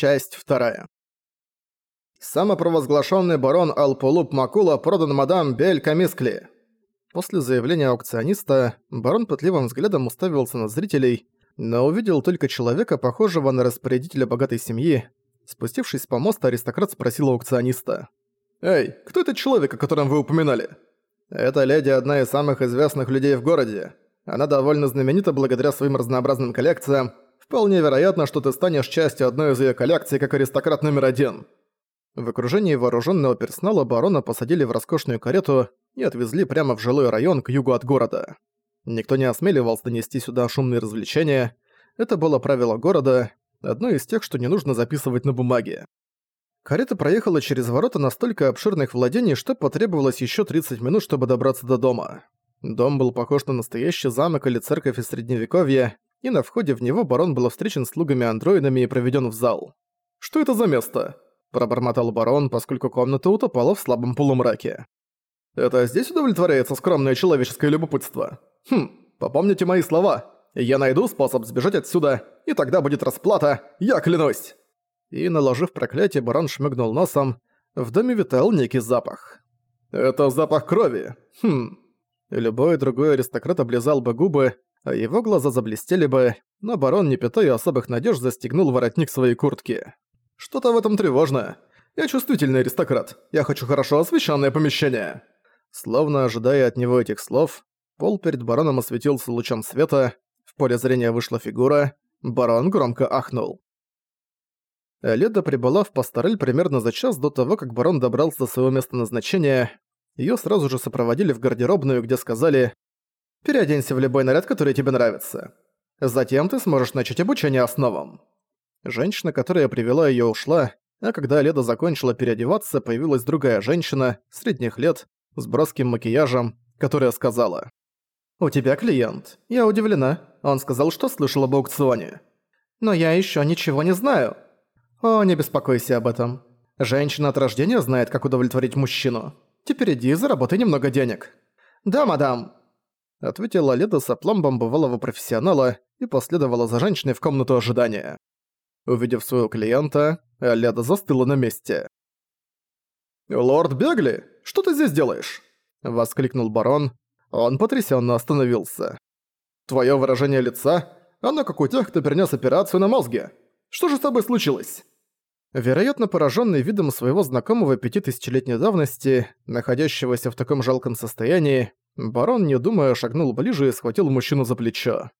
Часть вторая. Самопровозглашенный барон Алпулуп Макула продан мадам Бель Камискли. После заявления аукциониста барон пытливым взглядом уставился на зрителей, но увидел только человека, похожего на распорядителя богатой семьи. Спустившись с помоста, аристократ спросил аукциониста. «Эй, кто этот человек, о котором вы упоминали?» «Эта леди одна из самых известных людей в городе. Она довольно знаменита благодаря своим разнообразным коллекциям. Вполне вероятно, что ты станешь частью одной из её коллекций как аристократ номер один». В окружении вооруженного персонала барона посадили в роскошную карету и отвезли прямо в жилой район к югу от города. Никто не осмеливался донести сюда шумные развлечения. Это было правило города, одно из тех, что не нужно записывать на бумаге. Карета проехала через ворота настолько обширных владений, что потребовалось еще 30 минут, чтобы добраться до дома. Дом был похож на настоящий замок или церковь из Средневековья, и на входе в него барон был встречен слугами-андроидами и проведен в зал. «Что это за место?» пробормотал барон, поскольку комната утопала в слабом полумраке. «Это здесь удовлетворяется скромное человеческое любопытство? Хм, попомните мои слова. Я найду способ сбежать отсюда, и тогда будет расплата, я клянусь!» И, наложив проклятие, барон шмыгнул носом. В доме витал некий запах. «Это запах крови. Хм». Любой другой аристократ облизал бы губы, его глаза заблестели бы, но барон, не питая особых надежд, застегнул воротник своей куртки. Что-то в этом тревожное. Я чувствительный аристократ. Я хочу хорошо освещенное помещение. Словно ожидая от него этих слов, пол перед бароном осветился лучом света, в поле зрения вышла фигура, барон громко ахнул. Леда прибыла в Пасторель примерно за час до того, как барон добрался до своего места назначения. Её сразу же сопроводили в гардеробную, где сказали «Переоденься в любой наряд, который тебе нравится. Затем ты сможешь начать обучение основам». Женщина, которая привела её, ушла, а когда Леда закончила переодеваться, появилась другая женщина, средних лет, с броским макияжем, которая сказала. «У тебя клиент. Я удивлена. Он сказал, что слышал об аукционе. Но я ещё ничего не знаю». «О, не беспокойся об этом. Женщина от рождения знает, как удовлетворить мужчину. Теперь иди, заработай немного денег». «Да, мадам», — ответила Леда с опломбом бывалого профессионала и последовала за женщиной в комнату ожидания. Увидев своего клиента, Леда застыла на месте. «Лорд Бегли, что ты здесь делаешь?» — воскликнул барон. Он потрясенно остановился. «Твое выражение лица, оно как у тех, кто перенес операцию на мозге. Что же с тобой случилось?» Вероятно, пораженный видом своего знакомого пятитысячелетней давности, находящегося в таком жалком состоянии, барон, не думая, шагнул ближе и схватил мужчину за плечо.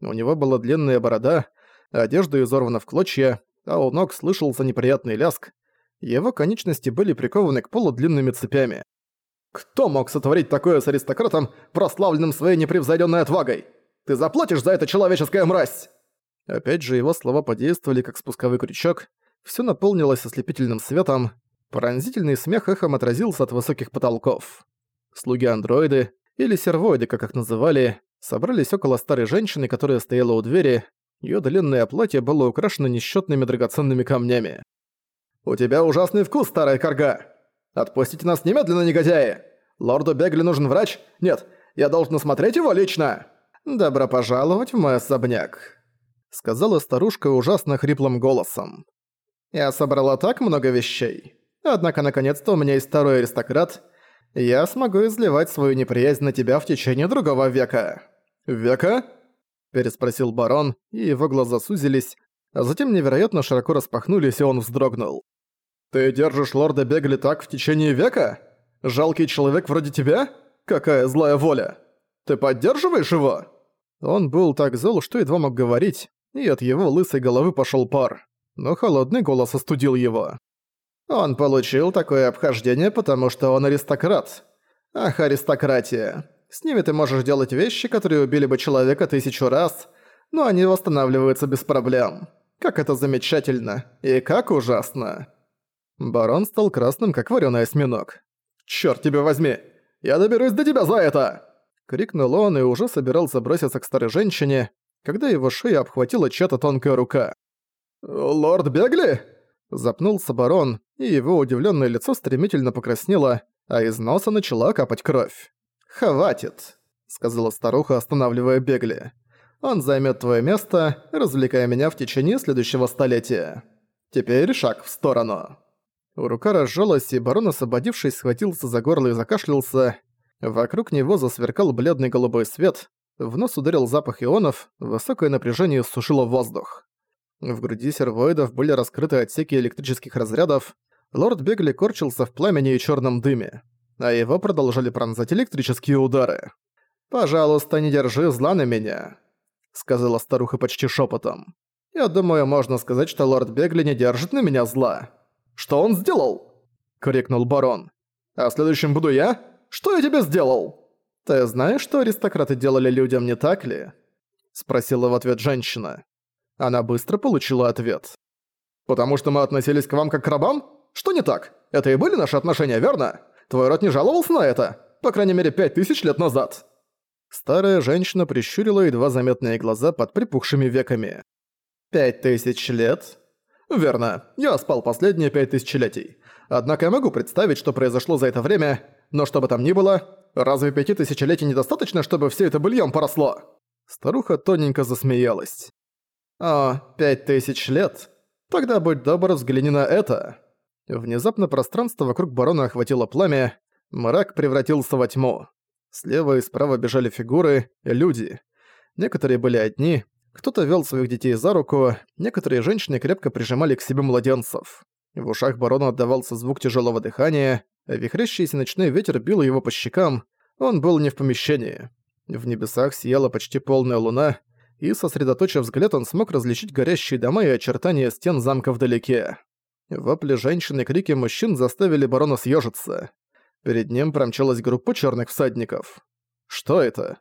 У него была длинная борода, одежда изорвана в клочья, а у ног слышался неприятный ляск. Его конечности были прикованы к полу длинными цепями. «Кто мог сотворить такое с аристократом, прославленным своей непревзойденной отвагой? Ты заплатишь за это, человеческая мразь!» Опять же его слова подействовали как спусковой крючок, все наполнилось ослепительным светом, пронзительный смех эхом отразился от высоких потолков. Слуги-андроиды, или сервоиды, как их называли, собрались около старой женщины, которая стояла у двери, Её длинное платье было украшено несчётными драгоценными камнями. «У тебя ужасный вкус, старая корга! Отпустите нас немедленно, негодяи! Лорду Бегли нужен врач? Нет, я должен осмотреть его лично!» «Добро пожаловать в мой особняк», — сказала старушка ужасно хриплым голосом. «Я собрала так много вещей. Однако, наконец-то, у меня есть второй аристократ. Я смогу изливать свою неприязнь на тебя в течение другого века». «Века?» переспросил барон, и его глаза сузились, а затем невероятно широко распахнулись, и он вздрогнул. «Ты держишь лорда Бегли так в течение века? Жалкий человек вроде тебя? Какая злая воля! Ты поддерживаешь его?» Он был так зол, что едва мог говорить, и от его лысой головы пошёл пар. Но холодный голос остудил его. «Он получил такое обхождение, потому что он аристократ. Ах, аристократия. С ними ты можешь делать вещи, которые убили бы человека тысячу раз, но они восстанавливаются без проблем. Как это замечательно и как ужасно. Барон стал красным, как вареный осьминог. «Чёрт тебя возьми! Я доберусь до тебя за это!» Крикнул он и уже собирался броситься к старой женщине, когда его шею обхватила чья-то тонкая рука. «Лорд Бегли?» Запнулся барон, и его удивленное лицо стремительно покраснело, а из носа начала капать кровь. «Хватит», — сказала старуха, останавливая Бегли. «Он займет твое место, развлекая меня в течение следующего столетия». Теперь шаг в сторону». Рука разжалась, и барон, освободившись, схватился за горло и закашлялся. Вокруг него засверкал бледный голубой свет, в нос ударил запах ионов, высокое напряжение сушило воздух. В груди сервоидов были раскрыты отсеки электрических разрядов, лорд Бегли корчился в пламени и черном дыме, а его продолжали пронзать электрические удары. «Пожалуйста, не держи зла на меня», — сказала старуха почти шепотом. «Я думаю, можно сказать, что лорд Бегли не держит на меня зла». «Что он сделал?» — крикнул барон. «А следующим буду я? Что я тебе сделал?» «Ты знаешь, что аристократы делали людям, не так ли?» — спросила в ответ женщина. Она быстро получила ответ. «Потому что мы относились к вам как к рабам? Что не так? Это и были наши отношения, верно? Твой род не жаловался на это? По крайней мере, пять тысяч лет назад». Старая женщина прищурила едва заметные глаза под припухшими веками. «Пять тысяч лет?» «Верно. Я спал последние пять тысячелетий. Однако я могу представить, что произошло за это время, но что бы там ни было, разве пяти тысячелетий недостаточно, чтобы все это быльем поросло?» Старуха тоненько засмеялась. «О, пять тысяч лет? Тогда будь добр, взгляни на это». Внезапно пространство вокруг барона охватило пламя, мрак превратился во тьму. Слева и справа бежали фигуры, люди. Некоторые были одни, кто-то вел своих детей за руку, некоторые женщины крепко прижимали к себе младенцев. В ушах барона отдавался звук тяжелого дыхания, а вихрящийся ночной ветер бил его по щекам, он был не в помещении. В небесах сияла почти полная луна, и, сосредоточив взгляд, он смог различить горящие дома и очертания стен замка вдалеке. Вопли женщин и крики мужчин заставили барона съежиться. Перед ним промчалась группа черных всадников. Что это?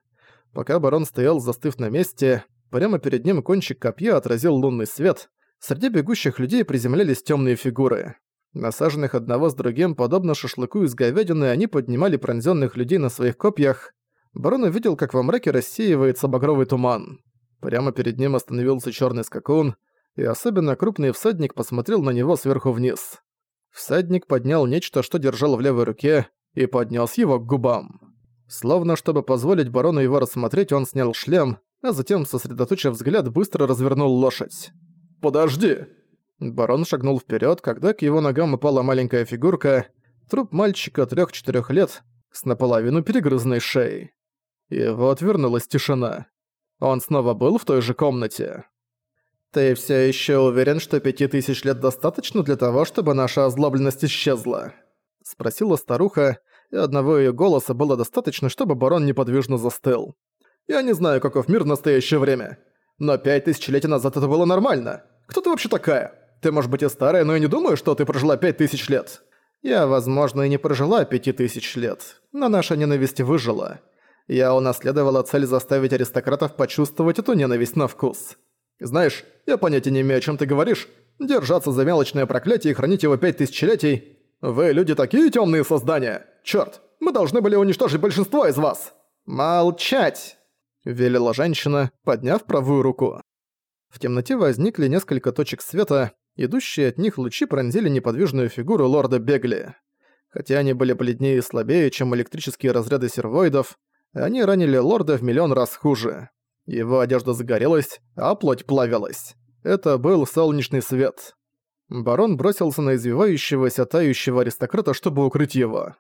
Пока барон стоял, застыв на месте, прямо перед ним кончик копья отразил лунный свет. Среди бегущих людей приземлялись темные фигуры. Насаженных одного с другим, подобно шашлыку из говядины, они поднимали пронзенных людей на своих копьях. Барон увидел, как во мраке рассеивается багровый туман. Прямо перед ним остановился черный скакун, и особенно крупный всадник посмотрел на него сверху вниз. Всадник поднял нечто, что держал в левой руке, и поднес его к губам. Словно чтобы позволить барону его рассмотреть, он снял шлем, а затем, сосредоточив взгляд, быстро развернул лошадь. «Подожди!» Барон шагнул вперед, когда к его ногам упала маленькая фигурка, труп мальчика трех-четырех лет с наполовину перегрызанной шеей. И вот вернулась тишина. Он снова был в той же комнате. «Ты все еще уверен, что пяти тысяч лет достаточно для того, чтобы наша озлобленность исчезла?» Спросила старуха, и одного ее голоса было достаточно, чтобы барон неподвижно застыл. «Я не знаю, каков мир в настоящее время, но пять тысячелетий назад это было нормально. Кто ты вообще такая? Ты может быть и старая, но я не думаю, что ты прожила пять тысяч лет». «Я, возможно, и не прожила пяти тысяч лет, но наша ненависть выжила. Я унаследовала цель заставить аристократов почувствовать эту ненависть на вкус». Знаешь, я понятия не имею, о чем ты говоришь. Держаться за мелочное проклятие и хранить его пять тысячелетий. Вы люди такие темные создания. Черт, мы должны были уничтожить большинство из вас. Молчать! Велела женщина, подняв правую руку. В темноте возникли несколько точек света, идущие от них лучи пронзили неподвижную фигуру лорда Бегли. Хотя они были бледнее и слабее, чем электрические разряды сервоидов, они ранили лорда в миллион раз хуже. Его одежда загорелась, а плоть плавилась. Это был солнечный свет. Барон бросился на извивающегося, тающего аристократа, чтобы укрыть его.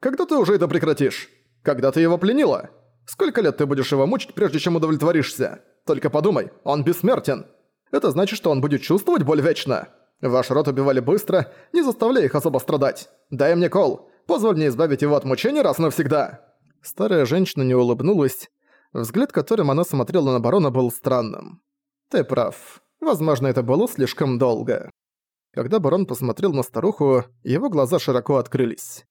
«Когда ты уже это прекратишь? Когда ты его пленила? Сколько лет ты будешь его мучить, прежде чем удовлетворишься? Только подумай, он бессмертен. Это значит, что он будет чувствовать боль вечно. Ваш род убивали быстро, не заставляя их особо страдать. Дай мне кол, позволь мне избавить его от мучений раз навсегда». Старая женщина не улыбнулась, Взгляд, которым она смотрела на барона, был странным. «Ты прав. Возможно, это было слишком долго». Когда барон посмотрел на старуху, его глаза широко открылись.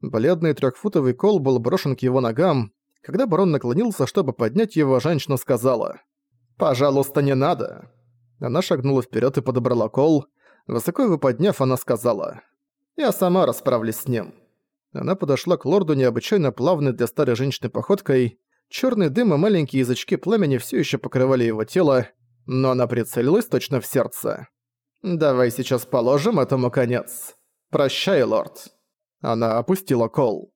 Бледный трехфутовый кол был брошен к его ногам. Когда барон наклонился, чтобы поднять его, женщина сказала «Пожалуйста, не надо». Она шагнула вперед и подобрала кол. Высоко его подняв, она сказала «Я сама расправлюсь с ним». Она подошла к лорду необычайно плавной для старой женщины походкой. Черный дым и маленькие язычки пламени все еще покрывали его тело, но она прицелилась точно в сердце. «Давай сейчас положим этому конец. Прощай, лорд». Она опустила кол.